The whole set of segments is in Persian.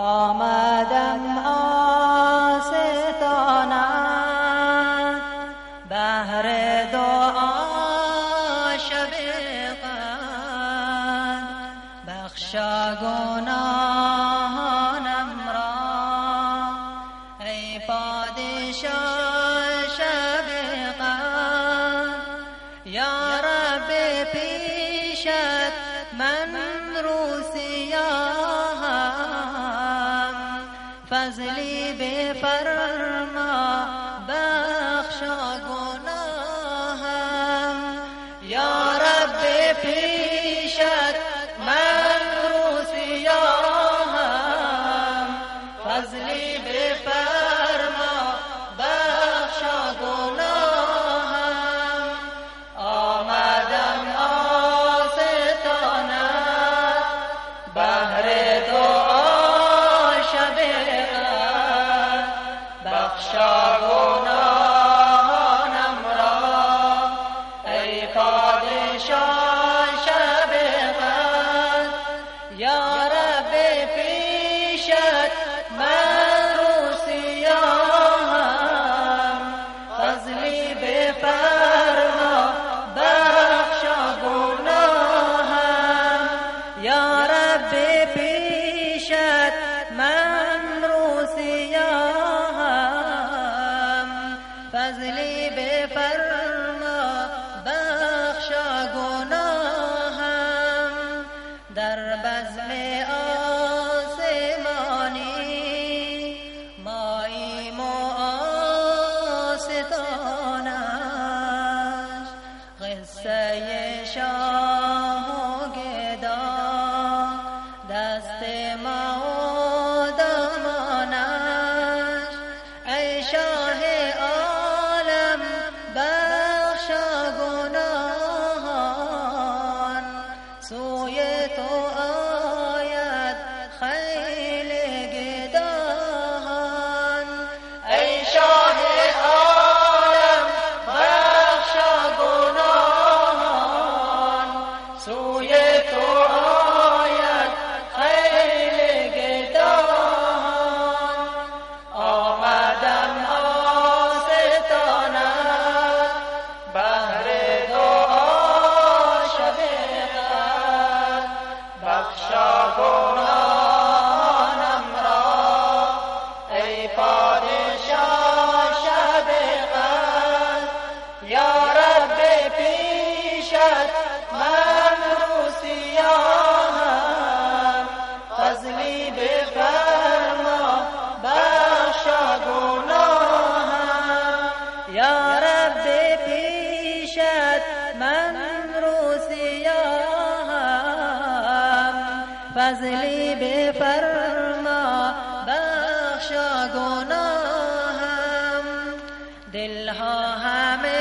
آمدم آستانت بهر دعا شب بخشا گناهانم را ای پادشاه. یا رب پیشا الها همه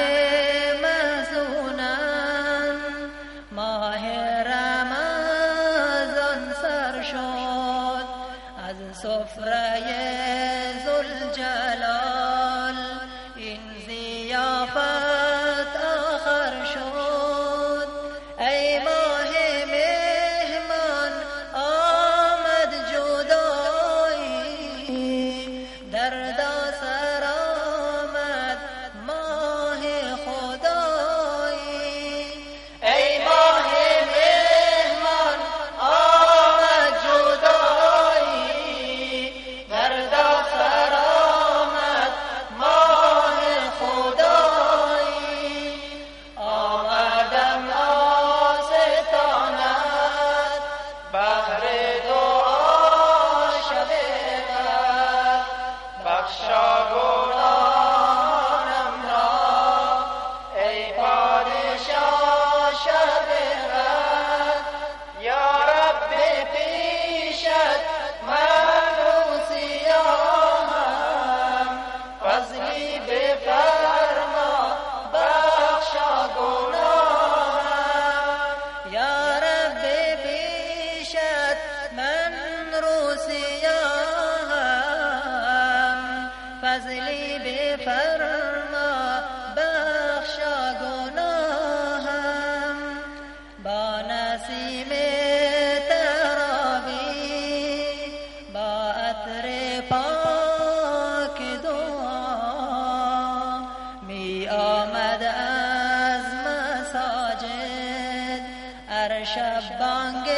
هر شب بانگ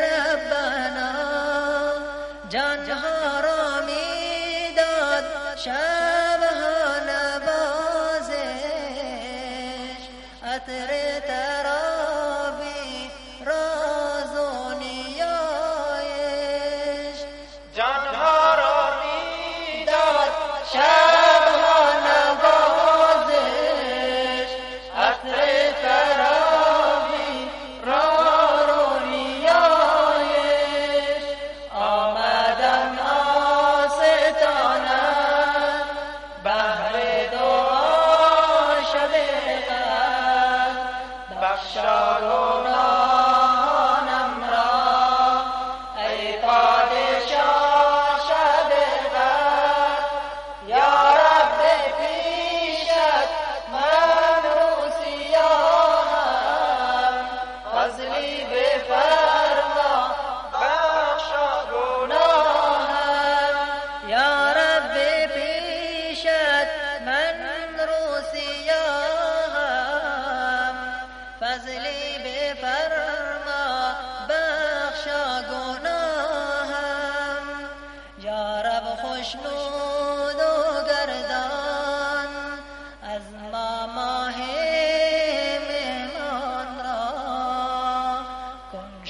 ربنا جان ها را می‌داد. شب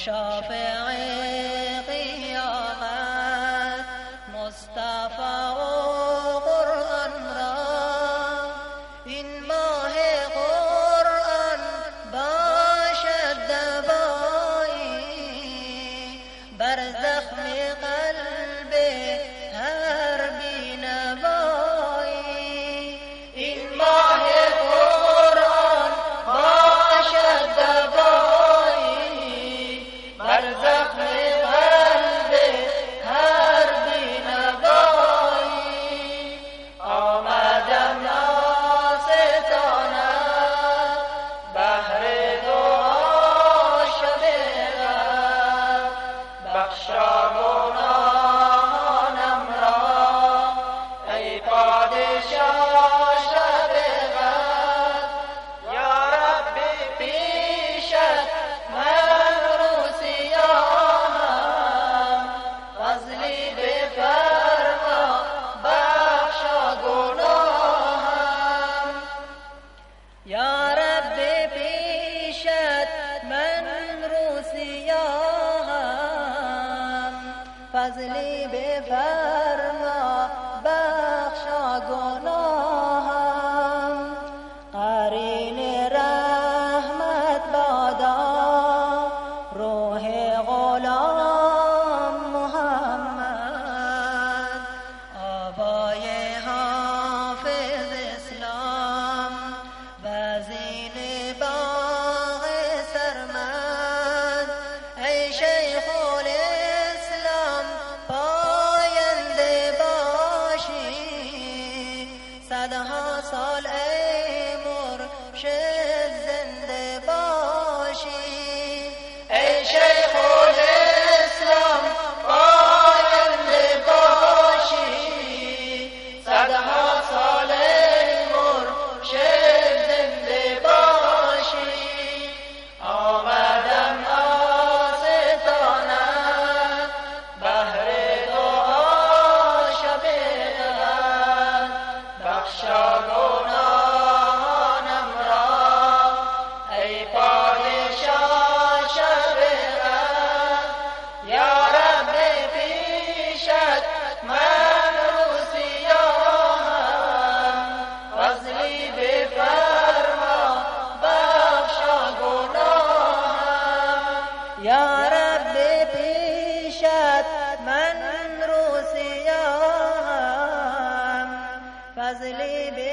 شافعي قيامات مصطفى قرآن را. إن ماه قرآن باشد دبایی بر زخم फजले बेफा बदले बे